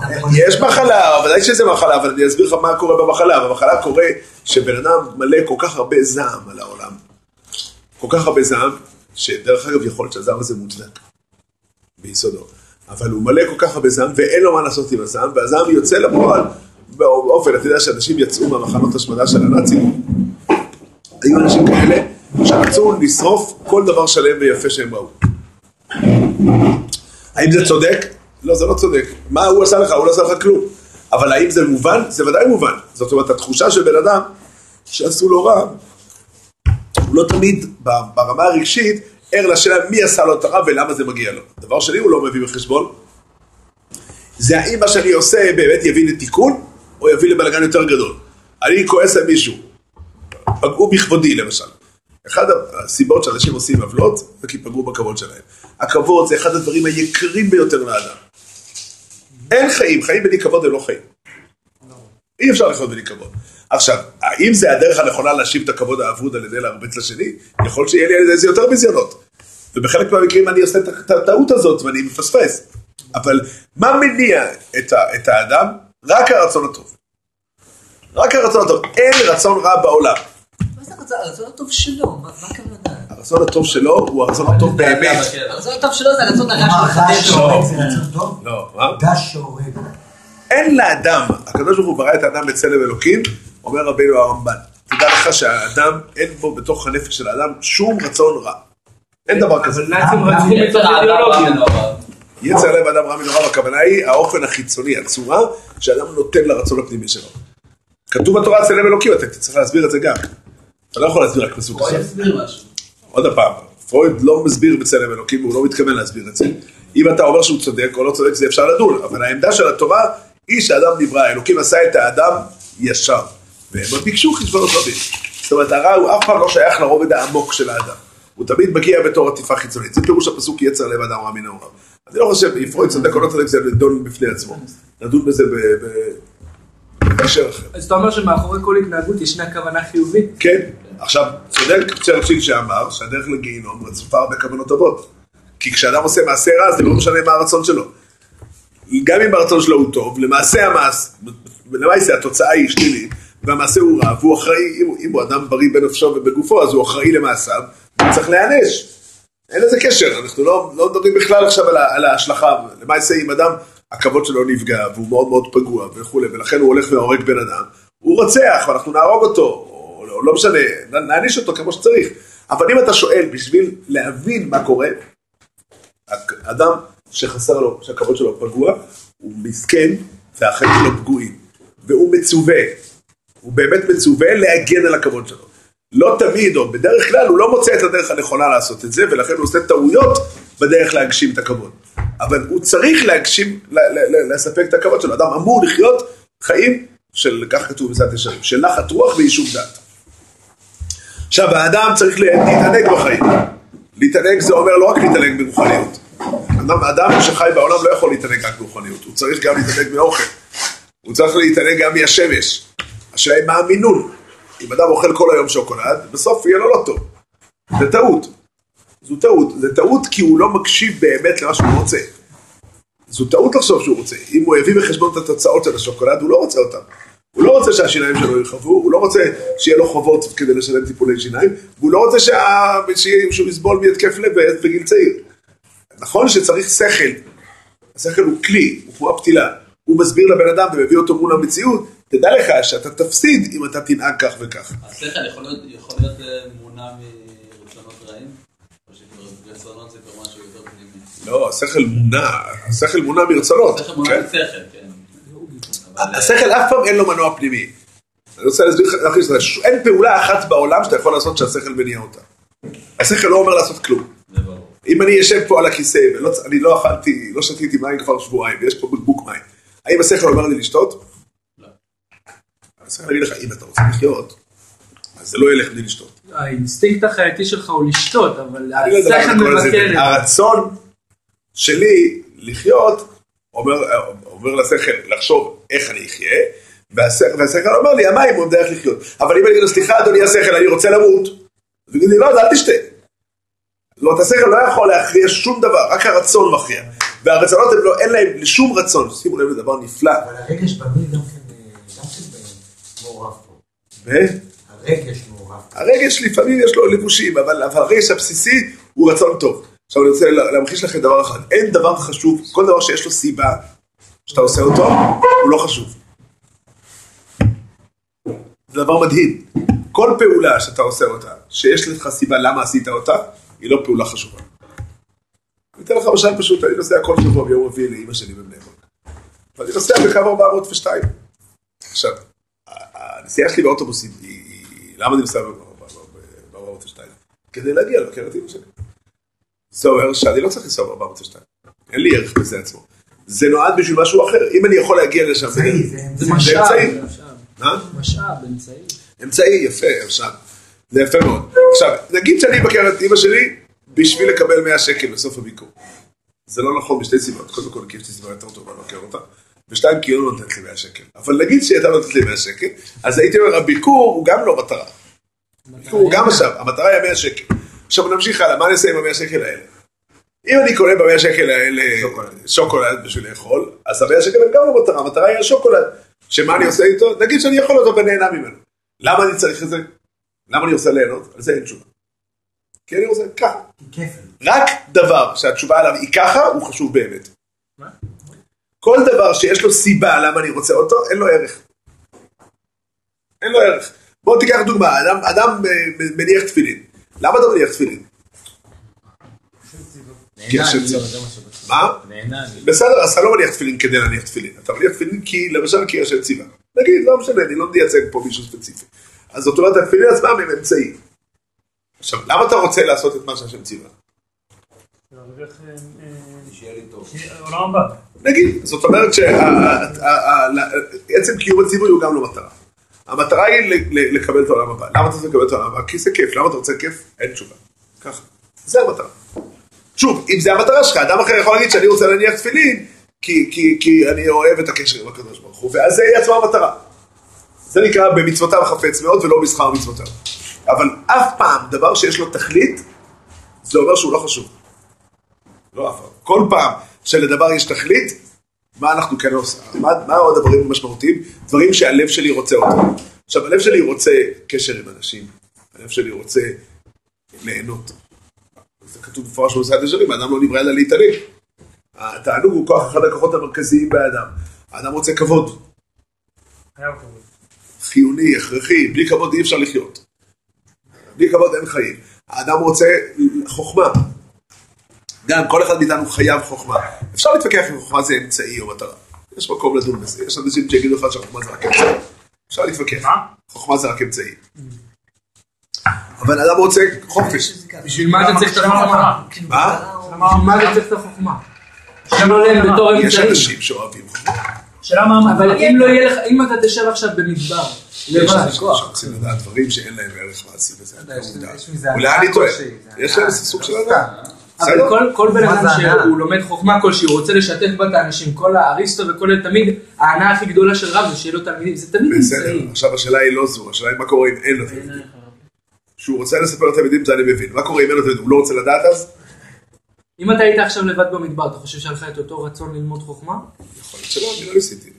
יש מחלה, ודאי שזה מחלה, אבל אני אסביר לך מה קורה במחלה. במחלה קורה שבן אדם מלא כל כך הרבה זעם על העולם. כל כך הרבה זעם, שדרך אגב יכול להיות שהזעם הזה מוצדק. ביסודו. אבל הוא מלא כל כך הרבה זעם, ואין לו מה לעשות עם הזעם, והזעם יוצא לפועל באופן, אתה יודע שאנשים יצאו מהמחנות השמדה של הנאצים. היו אנשים כאלה שרצו לשרוף כל דבר שלם ויפה שהם ראו. האם זה צודק? לא, זה לא צודק. מה הוא עשה לך? הוא לא עשה לך כלום. אבל האם זה מובן? זה ודאי מובן. זאת אומרת, התחושה של בן אדם שעשו לו רע, הוא לא תמיד ברמה הרגשית ער לשאלה מי עשה לו את הרע ולמה זה מגיע לו. דבר שני, הוא לא מביא בחשבון. זה האם מה שאני עושה באמת יביא לתיקון, או יביא לבלגן יותר גדול. אני כועס על מישהו, פגעו בכבודי למשל. אחת הסיבות שאנשים עושים עוולות, זה כי פגעו בכבוד שלהם. הכבוד זה אחד הדברים היקרים ביותר לאדם. אין חיים, חיים בלי כבוד הם לא חיים. אי אפשר לחיות בלי כבוד. עכשיו, האם זה הדרך הנכונה להשיב את הכבוד האבוד על ידי להרביץ לשני? יכול שיהיה לי על זה יותר ביזיונות. ובחלק מהמקרים אני עושה את הטעות הזאת ואני מפספס. אבל מה מניע את, ה, את האדם? רק הרצון הטוב. רק הרצון הטוב. אין רצון רע בעולם. מה זה הרצון- הרצון הטוב שלו? מה הכוונה? הרצון הטוב שלו הוא הרצון הטוב באמת. הרצון הטוב שלו זה הרצון הרע דש שלו. טוב? לא, מה? דש שהורג. אין לאדם, הקדוש ברוך הוא ברא את האדם בצלם אלוקים, אומר רבינו הרמב"ן. תדע לך שהאדם, אין בו בתוך הנפש של האדם שום רצון רע. אין דבר כזה. אבל נאצים? רצחו יצר מתוך אידיאולוגיה. מנורא. יצר לב האדם רע מנורא, הכוונה היא האופן החיצוני, הצורה שאדם נותן לרצון הפנימי שלו. כתוב בתורה צלם אלוקים, אתה צריך להסביר את זה גם. אתה לא יכול להסביר רק פסוק אחד. משהו. עוד פעם, פרויד לא מסביר בצלם אלוקים, והוא לא מתכוון להסביר את זה. אם אתה אומר שהוא צודק או לא צודק, זה אפשר לדון, אבל העמדה של התורה היא שאדם נברא, אלוקים עשה את האדם ישר, והם עוד ביקשו חשבונות רבים. זאת אומרת, הרע הוא אף פעם לא שייך לרובד העמוק של האדם. הוא תמיד מגיע בתור עטיפה חיצונית. זה פירוש הפסוק יצר לב אדם רע מנעוריו. אני לא חושב, אם פרויד צודק או לא צודק, זה לדון בפני עצמו. נדון בזה ב- ב- בהקשר אחר. אז אתה אומר שמאחורי כל התנהגות ישנה כוונה חיובית? כן, עכשיו, צודק צ'רצ'יל שאמר שהדרך לגיהינום רצופה הרבה כוונות טובות. כי כשאדם עושה מעשה רע, זה לא משנה מה הרצון שלו. גם אם הרצון שלו הוא טוב, למעשה המעש, למעשה התוצאה היא שלילית, והמעשה הוא רע, והוא אחראי, אם, אם הוא אדם בריא בנפשו ובגופו, אז הוא אחראי למעשיו, הוא צריך להיענש. אין לזה קשר, אנחנו לא, לא מדברים בכלל עכשיו על, על ההשלכה. למעשה אם אדם, הכבוד שלו נפגע, והוא מאוד מאוד פגוע וכולי, ולכן הוא הולך והורג בן אדם, הוא רוצח, ואנחנו נהרוג אותו, או לא, לא משנה, נעניש אותו כמו שצריך. אבל אם אתה שואל בשביל להבין מה קורה, אדם שחסר לו, שהכבוד שלו פגוע, הוא מסכן והחיים שלו פגועים. והוא מצווה, הוא באמת מצווה להגן על הכבוד שלו. לא תמיד, או בדרך כלל, הוא לא מוצא את הדרך הנכונה לעשות את זה, ולכן הוא עושה טעויות בדרך להגשים את הכבוד. אבל הוא צריך להגשים, לספק את הכבוד שלו. אדם אמור לחיות חיים של, כך כתוב בצד ישרים, של נחת רוח ויישוב דעת. עכשיו, האדם צריך להתענג בחיים. להתענג זה אומר לא רק להתענג ברוחניות. אדם, אדם שחי בעולם לא יכול להתענג רק ברוחניות, הוא צריך גם להתענג מאוכל. הוא צריך להתענג גם מהשמש. השאלה היא מה המינון. אם אדם אוכל כל היום שוקולד, בסוף יהיה לו לא טוב. זה טעות. זו טעות. זה טעות כי הוא לא מקשיב באמת למה שהוא רוצה. זו טעות לחשוב שהוא רוצה. אם הוא הביא בחשבון את התוצאות של השוקולד, הוא לא רוצה אותן. הוא לא רוצה שהשיניים שלו ירחבו, הוא לא רוצה שיהיה לו חובות כדי לשלם טיפולי שיניים, והוא לא רוצה שה... שיהיה- שהוא יסבול מהתקף לב בגיל צעיר. נכון שצריך שכל, השכל הוא כלי, הוא כמו הפתילה. הוא מסביר לבן אדם ומביא אותו מול המציאות, תדע לך שאתה תפסיד אם אתה תנהג כך וכך. השכל יכול להיות- אה, מונע מרצונות רעים? או שרצונות זה כבר משהו יותר פנימי? לא, השכל מונע, השכל מונע מרצונות. השכל מונע כן. משכל, כן. אה, השכל אף פעם אין לו מנוע פנימי. אני רוצה להסביר לך, אין פעולה אחת בעולם שאתה יכול לעשות שהשכל מניע אותה. השכל לא אומר לעשות כלום. אם אני אשב פה על הכיסא, ואני לא אכלתי, לא שתיתי מים כבר שבועיים, ויש פה בקבוק מים, האם השכל אומר לי לשתות? לא. השכל יגיד לך, אם אתה רוצה לחיות, אז זה לא ילך בלי לשתות. האינסטינקט החייתי שלך הוא לשתות, אבל אני לא השכל. מבטל. הרצון שלי לחיות, אומר, אומר לשכל לחשוב איך אני אחיה, והשכל, והשכל אומר לי, המים הוא דרך לחיות. אבל אם אני אגיד לו, סליחה אדוני השכל, אני רוצה למות, אז הוא יגיד לי, לא, אז אל תשתה. זאת אומרת, השכל לא יכול להכריע שום דבר, רק הרצון מכריע. והרצונות הם לא, אין להם שום רצון. שימו לב לדבר נפלא. אבל הרגש בנוי גם מעורב פה. ו- הרגש מעורב. הרגש לפעמים יש לו לבושים, אבל, הרגש הבסיסי הוא רצון טוב. עכשיו אני רוצה לה- להמחיש לכם דבר אחד, אין דבר חשוב, כל דבר שיש לו סיבה שאתה עושה אותו, הוא לא חשוב. זה דבר מדהים. כל פעולה שאתה עושה אותה, שיש לך סיבה למה עשית אותה, היא לא פעולה חשובה. אני אתן לך משל פשוט, אני נוסע כל שבוע ביום רביעי לאימא שלי בבני ברק. ואני נוסע בקו 402. עכשיו, הנסיעה שלי באוטובוס היא, למה אני נוסע ב-402? כדי להגיע לבקר את אמא שלי. זה אומר שאני לא צריך לנסוע ב-402. אין לי ערך בזה עצמו. זה נועד בשביל משהו אחר. אם אני יכול להגיע לשם... זה. משאב. זה משאב. משאב, אמצעי. אמצעי יפה, עכשיו. זה יפה מאוד. עכשיו, נגיד שאני אבקר את אמא שלי בשביל לקבל 100 שקל בסוף הביקור. זה לא נכון בשתי סיבות. קודם כל, כי יש לי סיבה יותר טובה לבקר אותה. ושתיים, כי היא לא נותנת לי 100 שקל. אבל נגיד שהיא הייתה נותנת לי 100 שקל, אז הייתי אומר, הביקור הוא גם לא מטרה. הביקור הוא גם עכשיו, המטרה היא 100 שקל. עכשיו נמשיך הלאה, מה אני אעשה עם ה-100 שקל האלה? אם אני קונה ב-100 שקל האלה שוקולד בשביל לאכול, אז ה-100 שקל הם גם לא מטרה, המטרה היא השוקולד. שמה אני עושה איתו? נגיד שאני יכול אותו ונהנה ממנו. למה אני צריך את זה? למה אני רוצה ליהנות? על זה אין תשובה. כי אני רוצה ככה. רק דבר שהתשובה עליו היא ככה, הוא חשוב באמת. כל דבר שיש לו סיבה למה אני רוצה אותו, אין לו ערך. אין לו ערך. בוא תיקח דוגמה, אדם, אדם אה, מניח תפילין. למה אתה מניח תפילין? לא, מה לא. בסדר, אז אתה לא מניח תפילין כדי להניח תפילין. אתה מניח תפילין כי, למשל, כי השם ציווה. נגיד, לא משנה, אני לא מייצג פה מישהו ספציפי. אז זאת אומרת, התפילין עצמם הם אמצעי. עכשיו, למה אתה רוצה לעשות את מה שהשם ציווה? שיהיה לי טוב. עולם הבא. נגיד, זאת אומרת שעצם קיום הציווי הוא גם לא מטרה. המטרה היא ל- ל- לקבל את העולם הבא. למה אתה רוצה לקבל את העולם הבא? כי זה כיף. למה אתה רוצה כיף? אין תשובה. ככה. זה המטרה. שוב, אם זה המטרה שלך, אדם אחר יכול להגיד שאני רוצה להניח תפילין, כי, כי, כי אני אוהב את הקשר עם הקדוש ברוך הוא, ואז זה יהיה עצמה המטרה. זה נקרא במצוותיו חפץ מאוד ולא בשכר מצוותיו. אבל אף פעם דבר שיש לו תכלית, זה אומר שהוא לא חשוב. לא אף פעם. כל פעם שלדבר יש תכלית, מה אנחנו כן עושים? מה, מה עוד הדברים המשמעותיים? דברים שהלב שלי רוצה אותם. עכשיו, הלב שלי רוצה קשר עם אנשים, הלב שלי רוצה ליהנות. זה כתוב במפורש במסעד ישרים, האדם לא נברא אלא להתענג. התענוג הוא כוח אחד הכוחות המרכזיים באדם. האדם רוצה כבוד. חיוני, הכרחי, בלי כבוד אי אפשר לחיות. בלי כבוד אין חיים. האדם רוצה חוכמה. גם כל אחד מאיתנו חייב חוכמה. אפשר להתווכח אם חוכמה זה אמצעי או מטרה. יש מקום לדון בזה. יש אנשים שיגידו לך שחוכמה זה רק אמצעי. אפשר להתווכח. חוכמה זה רק אמצעי. אבל אדם רוצה חופש. בשביל מה אתה צריך את החוכמה? מה? בשביל מה אתה צריך את החוכמה? שם עליהם בתור יש. אנשים שאוהבים חוכמה. שאלה מה אבל אם לא יהיה לך, אם אתה תשב עכשיו במדבר, יש לבד, אנשים שרוצים לדעת דברים שאין להם ערך מעשי וזה. יש- עובדה. יש מזה אולי אני טועה. יש. להם סוג של הנאה. אבל? כל, כל בן אדם? שהוא לומד חוכמה כלשהי, הוא רוצה לשתף בה את האנשים, כל האריסטו וכל אלה, תמיד ההנאה הכי גדולה של רב זה שיהיה לו תלמידים, זה תמיד בסדר. עכשיו השאלה היא לא זו, השאלה היא מה קורה אם אין לו תלמידים. שהוא רוצה לספר לתלמידים זה אני מבין, מה קורה אם אין לו תלמידים, הוא לא רוצה לדעת אז? אם אתה היית עכשיו לבד במדבר, אתה חושב שהיה לך את אותו רצון ללמוד חוכמה? יכול להיות שלא, אני לא ניסיתי.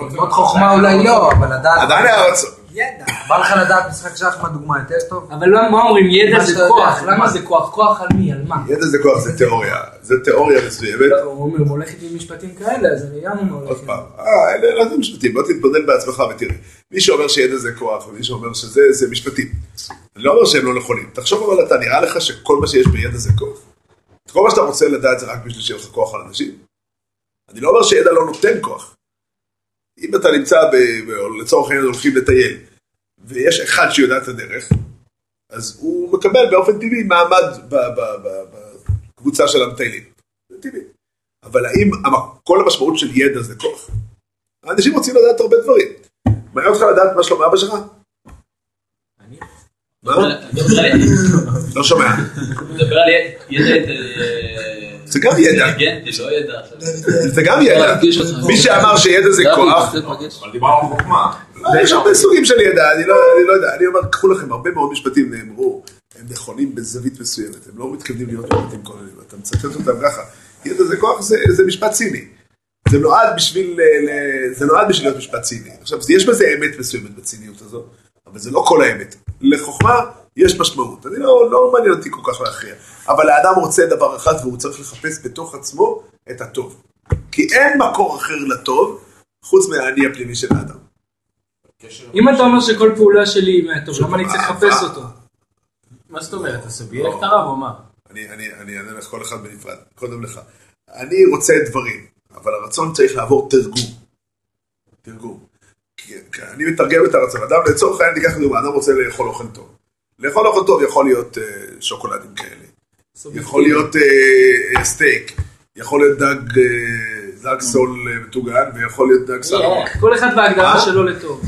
ללמוד חוכמה אולי לא, אבל לדעת... עדיין היה רצון. ידע. בא לך לדעת משחק שחמט דוגמה יותר טוב? אבל לא, מה אומרים, ידע זה כוח, למה מה? זה כוח? כוח על מי? על מה? ידע זה כוח, זה תיאוריה. זה תיאוריה מסוימת. לא, הוא אומר, איתי עם משפטים כאלה, אז אני גם הולך עוד עם... פעם, אה, אלה זה משפטים, בוא תתבונן בעצמך ותראה. מי שאומר שידע זה כוח, ומי שאומר שזה, זה משפטים. אני לא אומר שהם לא נכונים. תחשוב אבל אתה, נראה לך שכל מה שיש בידע זה כוח? כל מה שאתה רוצה לדעת זה רק בשביל שיהיה לך כוח על אנשים? אני לא אומר שידע לא נותן כוח. אם אתה נמצא, ב- לצורך העניין הולכים לטייל, ויש אחד שיודע את הדרך, אז הוא מקבל באופן טבעי מעמד בקבוצה של המטיילים. זה טבעי. אבל האם כל המשמעות של ידע זה כוח? האנשים רוצים לדעת הרבה דברים. מעניין אותך לדעת מה שלום אבא שלך? על- לא שומע. מדבר על ידע אה, זה גם ידע. אינטליגנטי, לא. זה גם ידע. מי שאמר שידע זה כוח, אבל דיברנו על חוכמה. לא, יש הרבה סוגים של ידע, אני לא אני לא יודע, אני אומר, קחו לכם, הרבה מאוד משפטים נאמרו, הם נכונים בזווית מסוימת, הם לא מתכוונים להיות משפטים כוללים, אתה מצטט אותם ככה, ידע זה כוח, זה זה משפט ציני. זה נועד בשביל, ל- ל- זה נועד בשביל להיות משפט ציני. עכשיו, יש בזה אמת מסוימת בציניות הזו, אבל זה לא כל האמת. לחוכמה יש משמעות, אני לא, לא מעניין אותי כל כך להכריע, אבל האדם רוצה דבר אחד והוא צריך לחפש בתוך עצמו את הטוב. כי אין מקור אחר לטוב, חוץ מהאני הפנימי של האדם. אם אתה אומר שכל פעולה שלי היא מהטוב, למה אני צריך לחפש אותו? מה זאת אומרת? אתה סובייקט הרב או מה? אני, אני, אני אענה לך כל אחד בנפרד, קודם לך. אני רוצה דברים, אבל הרצון צריך לעבור תרגום. תרגום. אני מתרגם את הרצון. אדם, לצורך העניין, תיקח דוגמא, אדם רוצה לאכול אוכל טוב. לאכול אוכל טוב יכול להיות אה, שוקולדים כאלה. יכול להיות אה, אה, סטייק. יכול להיות דג, דג סול אה, מטוגן, ויכול להיות דג סלמון. כל אחד בהגדרה? שלו לטוב.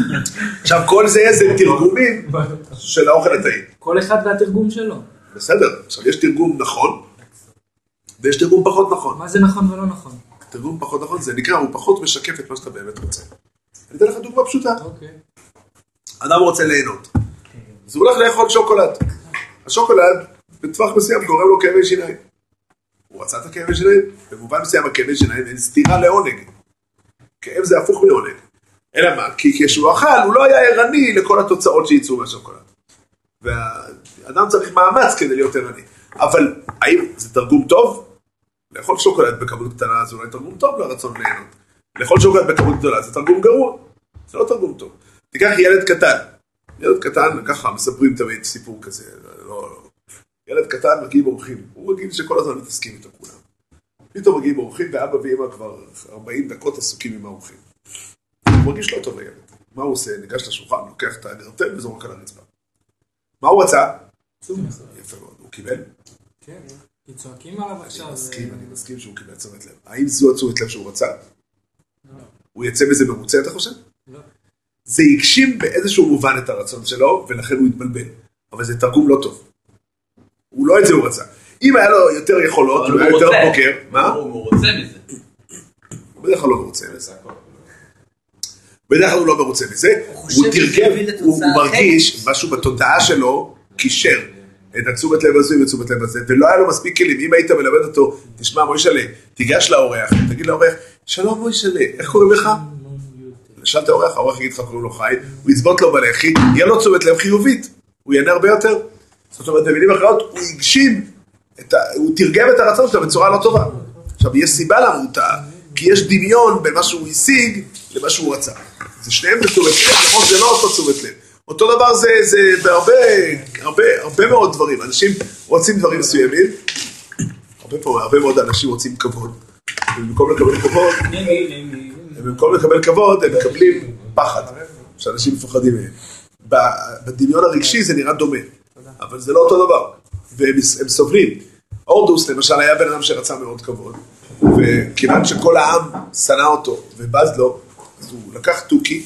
*laughs* עכשיו, כל זה זה תרגומים של האוכל הטעים. כל אחד והתרגום שלו. בסדר, עכשיו יש תרגום נכון, ויש תרגום פחות נכון. מה זה נכון ולא נכון? תרגום פחות נכון, זה נקרא, הוא פחות משקף את מה שאתה באמת רוצה. אני אתן לך דוגמה פשוטה. אוקיי. אדם רוצה ליהנות. אז הוא הולך לאכול שוקולד. השוקולד, בטווח מסוים, גורם לו כאבי שיניים. הוא רצה את הכאבי שיניים? במובן מסוים הכאבי שיניים אין סתירה לעונג. כאב זה הפוך מעונג. אלא מה? כי כשהוא אכל, הוא לא היה ערני לכל התוצאות שיצאו מהשוקולד. והאדם צריך מאמץ כדי להיות ערני. אבל האם זה תרגום טוב? לאכול שוקולד בכמות קטנה זה אולי תרגום טוב לרצון ליהנות. לאכול שוקולד בכמות גדולה זה תרגום גרוע. זה לא תרגום טוב. תיקח ילד קטן. ילד קטן, ככה מספרים תמיד סיפור כזה. לא, לא. ילד קטן מגיעים אורחים. הוא רגיל שכל הזמן מתעסקים איתו כולם. פתאום מגיעים אורחים ואבא ואמא כבר 40 דקות עסוקים עם האורחים. הוא מרגיש לא טוב הילד. מה הוא עושה? ניגש לשולחן, לוקח את הגרטל וזורק על הרצפה. מה הוא רצה? יפה מאוד. הוא קיבל? כן, כי צועקים עליו אני עכשיו. מסכים, אני מסכים שהוא קיבל תשומת לב. האם זו התשומת לב שהוא רצה? הוא יצא מזה מרוצה, אתה חושב? לא. זה הגשים באיזשהו מובן את הרצון שלו, ולכן הוא התבלבל. אבל זה תרגום לא טוב. הוא לא את זה הוא רצה. אם היה לו יותר יכולות, הוא היה יותר. בוקר, מה? הוא הוא רוצה מזה. הוא בדרך כלל לא מרוצה מזה. בדרך כלל הוא לא מרוצה מזה, הוא שזה תרגם, הוא. מרגיש משהו בתודעה שלו, קישר את התשומת לב הזו עם התשומת לב הזה, ולא היה לו מספיק כלים, אם היית מלמד אותו, תשמע מוישלה, תיגש לאורח, תגיד לאורח, שלום מוישלה, איך קוראים לך? שאלת האורח, האורח יגיד לך קוראים לו חי, הוא יצבוט לו בלחי, יהיה לו תשומת לב חיובית, הוא ייהנה הרבה יותר. זאת אומרת, במילים אחרות, הוא הגשים, את ה... הוא תרגם את הרצון שלו בצורה לא טובה. עכשיו, יש סיבה למה הוא טעה, כי יש דמיון בין מה שהוא השיג למה שהוא רצה. זה שניהם בתשומת לב, נכון? זה לא אותו תשומת לב. אותו דבר זה, זה בהרבה, הרבה, הרבה מאוד דברים. אנשים רוצים דברים מסוימים, הרבה פה, הרבה מאוד אנשים רוצים כבוד. ובמקום לקבל כבוד, במקום לקבל כבוד, הם מקבלים פחד, שאנשים מפחדים מהם. בדמיון הרגשי זה נראה דומה, אבל זה לא אותו דבר, והם הם סובלים. הורדוס למשל היה בן אדם שרצה מאוד כבוד, וכיוון שכל העם שנא אותו ובז לו, אז הוא לקח תוכי,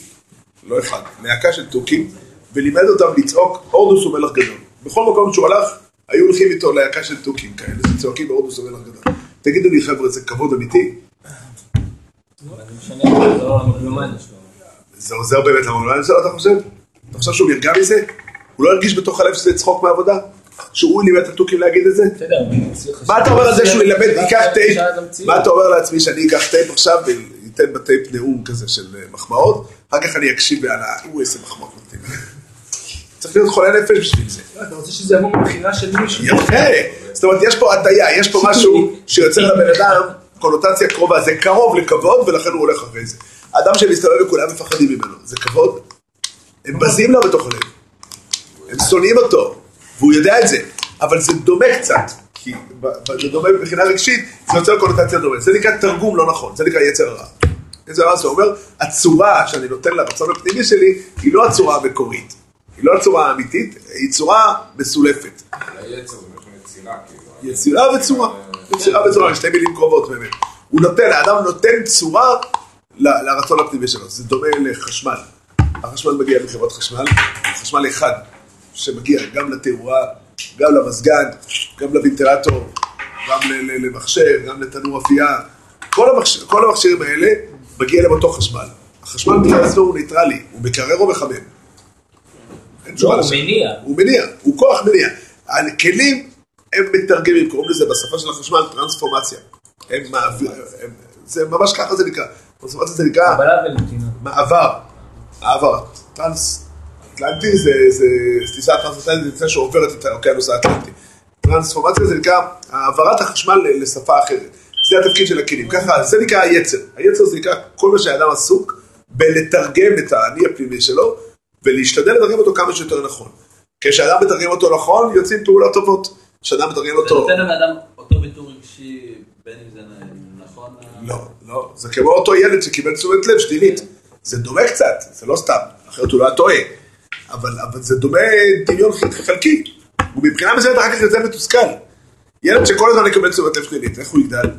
לא אחד, להקה של תוכים, ולימד אותם לצעוק, הורדוס הוא מלך גדול. בכל מקום שהוא הלך, היו הולכים איתו להקה של תוכים כאלה, שצועקים הורדוס הוא מלך גדול. תגידו לי חבר'ה, זה כבוד אמיתי? זה עוזר באמת למגלומניה שלו, אתה חושב? אתה חושב שהוא נרגע מזה? הוא לא הרגיש בתוך הלב שזה צחוק מהעבודה? שהוא לימד את התוכים להגיד את זה? מה אתה אומר על זה שהוא ילמד, ייקח טייפ? מה אתה אומר לעצמי שאני אקח טייפ עכשיו וייתן בטייפ נאום כזה של אה, מחמאות? אחר כך אני אקשיב ועל ה... הוא איזה מחמאות נותנים. צריך להיות חולה נפש בשביל זה. אתה רוצה שזה יבוא מבחירה של מישהו? יפה. זאת אומרת, יש פה הטיה, יש פה משהו שיוצר לבן אדם קונוטציה קרובה. זה קרוב לכבוד, ולכן הוא הולך אחרי זה. אדם שמסתובב וכולם מפחדים ממנו, זה כבוד? הם בזים לו בתוך הלב. הם שונאים אותו, והוא יודע את זה. אבל זה דומה קצת. כי זה דומה מבחינה רגשית, זה יוצר קונוטציה דומה. זה נקרא תרגום לא נכון, זה נקרא יצר הרע. יצר הרע זה אומר, הצורה שאני נותן לרצון הפנימי שלי, היא לא הצורה המקורית. היא לא הצורה האמיתית, היא צורה מסולפת. כאילו. יצירה וצורה. יצירה וצורה, שתי מילים קרובות באמת. הוא נותן, האדם נותן צורה לרצון הפנימי שלו. זה דומה לחשמל. החשמל מגיע מחברת חשמל, חשמל אחד שמגיע גם לתאורה, גם למזגן, גם לוונטילטור, גם למחשב, גם לתנור אפייה. כל, המכשי- כל המכשירים האלה מגיע להם אותו חשמל. החשמל בכלל עצמו הוא ניטרלי, הוא מקרר או מחמם. תשובה הוא. מניע. הוא מניע, הוא כוח מניע. הכלים הם מתרגמים, קוראים לזה בשפה של החשמל טרנספורמציה. הם מעביר, הם, זה ממש ככה זה נקרא. טרנספורמציה זה נקרא. מעבר. מעבר. טרנס אטלנטי זה, זה טיסה טרנס-אטלנטית לפני שעוברת את האוקיינוס האטלנטי. טרנספורמציה זה נקרא העברת החשמל לשפה אחרת. זה התפקיד של הכלים. ככה, זה נקרא היצר. היצר זה נקרא כל מה שהאדם עסוק בלתרגם את האני הפנימי שלו, ולהשתדל לתרגם אותו כמה שיותר נכון. כשאדם מתרגם אותו נכון, יוצאים פעולות טובות. כשאדם מתרגם זה אותו... נותן לבן אדם אותו ביטוי רגשי, בין אם זה נכון... לא, לא, זה כמו אותו ילד שקיבל תשומת לב שלילית. זה דומה קצת, זה לא סתם, אחרת הוא לא היה טועה. אבל, אבל זה דומה דמיון חלקי. ומבחינה מסוימת אחר כך יוצא מתוסכל. ילד שכל הזמן יקבל תשומת לב שלילית, איך הוא יגדל?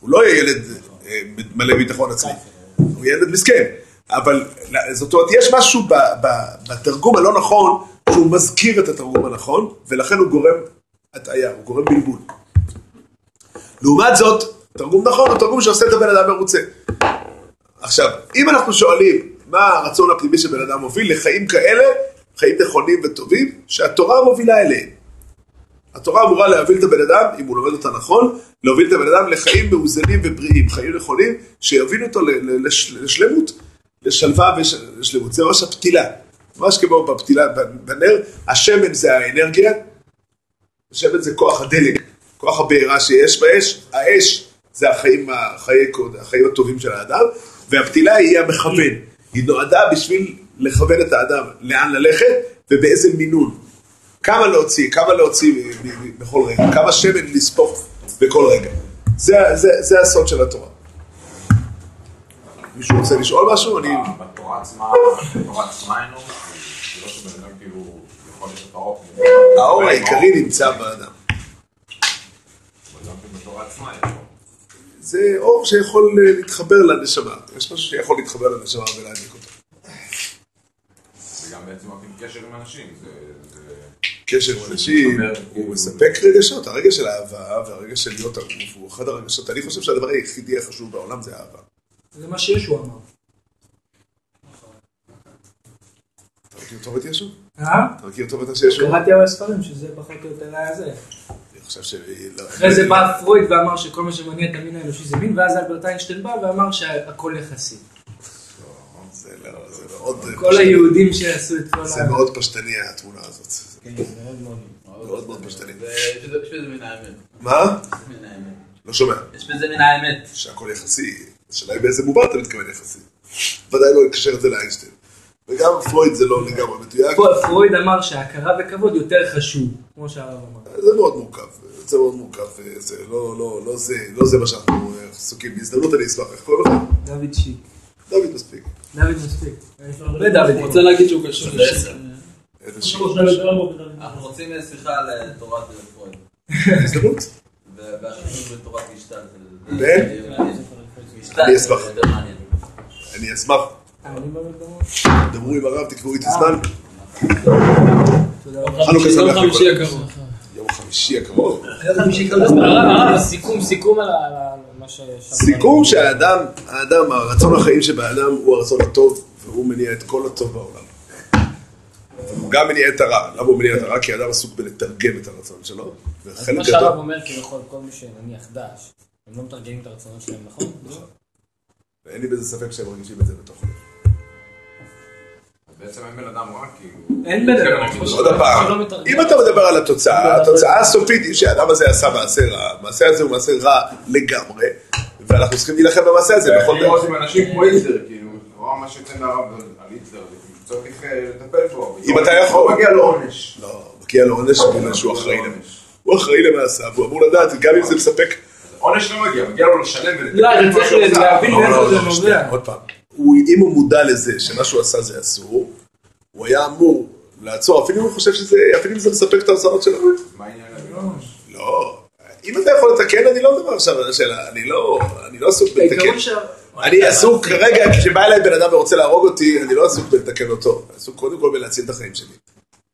הוא לא יהיה ילד אה, מלא ביטחון עצמי. הוא ילד מסכן. אבל זאת אומרת, יש משהו ב, ב, בתרגום הלא נכון, שהוא מזכיר את התרגום הנכון, ולכן הוא גורם הטעיה, הוא גורם בלבול. לעומת זאת, תרגום נכון הוא תרגום שעושה את הבן אדם מרוצה. עכשיו, אם אנחנו שואלים מה הרצון הפנימי של בן אדם מוביל לחיים כאלה, חיים נכונים וטובים, שהתורה מובילה אליהם. התורה אמורה להוביל את הבן אדם, אם הוא לומד אותה נכון, להוביל את הבן אדם לחיים מאוזנים ובריאים, חיים נכונים, שיובילו אותו לשלמות, לשלווה ולשלמות. זה ממש הפתילה. ממש כמו בפתילה, בנר, השמן זה האנרגיה, השמן זה כוח הדלק, כוח הבעירה שיש באש, האש זה החיים, החיי החיים הטובים של האדם, והפתילה היא המכוון. היא נועדה בשביל לכוון את האדם לאן ללכת ובאיזה מינון. כמה להוציא, כמה להוציא בכל רגע, כמה שמן לספוך בכל רגע. זה, זה, זה הסוד של התורה. מישהו רוצה לשאול משהו? אני... בתורה עצמה, בתורה עצמה אין אור, זה לא שבן אדם כאילו יכול להיות האור. העיקרי נמצא באדם. זה אור שיכול אה, להתחבר לנשמה. יש משהו שיכול להתחבר לנשמה ולהדליק אותה. וגם בעצם נותנים קשר עם אנשים, קשר עם אנשים, הוא מספק רגשות, הרגש של אהבה והרגש של להיות הגוף הוא אחד הרגשות, אני חושב שהדבר היחידי החשוב בעולם זה אהבה. זה מה שישו אמר. אתה מכיר טוב את ישו? אה? אתה מכיר טוב את? אמר? קראתי על הספרים שזה פחות או יותר היה זה. אני חושב ש... לא- אחרי זה בא פרויד ואמר שכל מה שמניע את המין האנושי זה מין, ואז אלברט איינשטיין בא ואמר שהכל יחסי. זה לא, זה מאוד... כל היהודים שעשו את כל זה ה... מאוד פשטני התמונה הזאת. כן, זה מאוד מאוד. מאוד מאוד פשטני. זה- יש בזה- מן האמת. מה? יש מן האמת. לא שומע. יש בזה מן האמת. שהכל יחסי, השאלה היא באיזה מובן אתה מתכוון יחסי. ודאי לא לקשר את זה לאיינשטיין. וגם פרויד זה לא לגמרי מדויק, פרויד אמר שהכרה וכבוד יותר חשוב, כמו שהרב אמר. זה מאוד מורכב. זה מאוד מורכב, זה לא, לא, לא זה, לא זה מה שאנחנו אה, עסוקים. בהזדמנות אני אשמח, איך קוראים לך? דוד שיק. דוד מספיק. דוד מספיק. ודוד. אני רוצה להגיד שהוא קשור ודלת אנחנו רוצים אה, שיחה על אה, תורת פרויד. הזדמנות. והשימוש בתורת? גשטלט אני אשמח. אני אשמח. במקומות. דברו עם הרב, תקבעו איתי זמן. חנוכה יום שמח חמישי לכולם. יום חמישי הקרוב. הרב, סיכום, סיכום על מה ש... סיכום שהאדם, האדם, הרצון החיים שבאדם הוא הרצון הטוב, והוא מניע את כל הטוב בעולם. הוא גם מניע את הרע. למה הוא מניע את הרע? כי האדם עסוק בלתרגם את הרצון שלו. אז מה שהרב. אומר, כביכול, כל מי שנניח דש, הם לא מתרגמים את הרצונות שלהם, נכון? ואין לי בזה ספק שהם מרגישים את זה בתוך הלב. בעצם אין בן אדם רע, כאילו... אין בן אדם. כן, עוד פעם, שלא מתרגם. אם אתה מדבר על התוצאה, התוצאה הסופית היא שהאדם הזה עשה מעשה רע, המעשה הזה הוא מעשה רע לגמרי, ואנחנו צריכים להילחם במעשה הזה בכל לראות דרך. עם אנשים כמו היטלר, כאילו, לכאורה מה שיוצא מהרב על היטלר, זה צריך אה, לטפל בו. אם אתה יכול. לא מגיע לו עונש. לא, מגיע לו עונש בגלל שהוא אחראי למה. הוא אחראי למעשיו, הוא אמור לדעת, גם אם זה מספק. עונש לא מגיע, מגיע לו לשלם ולטפל. לא, אני צריך. להבין לא, מאיפה לא, זה לא, נובע. עוד פעם. הוא- אם הוא מודע לזה שמה שהוא עשה זה אסור, הוא היה אמור לעצור, אפילו אם הוא חושב שזה, אפילו אם זה מספק את ההוצאות שלו. מה העניין לו עונש? לא. אם אתה יכול לתקן, אני לא מדבר עכשיו על השאלה, אני לא, אני לא עסוק בלתקן. אני עסוק כרגע, כשבא אליי בן אדם ורוצה להרוג אותי, אני לא עסוק בלתקן אותו, אני עסוק קודם כל בלהציל את החיים שלי.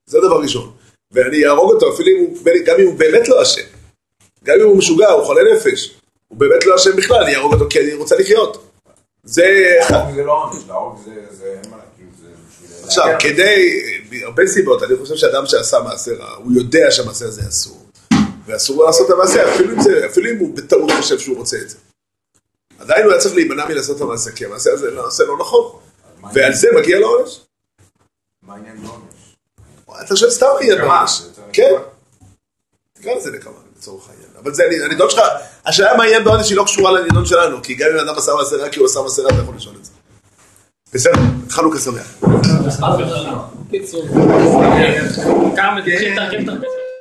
זה דבר ראשון. ואני אהרוג אותו אפילו אם הוא, גם אם הוא באמת לא אשם. גם אם הוא משוגע, הוא חולה נפש. הוא באמת לא אשם בכלל, אני אהרוג אותו כי אני רוצה לחיות. זה זה לא עונש, להרוג זה... זה אין מה להגיד, זה בשביל... עכשיו, להגיע- כדי, הרבה סיבות, אני חושב שאדם שעשה מעשה רע, הוא יודע שהמעשה הזה אסור. ואסור לעשות את המעשה, אפילו אם, זה, אפילו אם הוא בטעות חושב שהוא רוצה את זה. עדיין הוא היה צריך להימנע מלעשות את המעשה, כי המעשה הזה לא עושה לא נכון. ועל זה מגיע לו עונש. מה העניין בעונש? אתה חושב סתם עניין נקמה, בעונש. כן. תקרא לזה נקמה, לצורך העניין. אבל זה הנידון שלך, השאלה מה העניין בעונש היא לא קשורה לנידון שלנו, כי גם אם אדם עשה מעשה רע כי הוא עשה מעשה רע, אתה יכול לשאול את זה. בסדר, חנוכה שמח.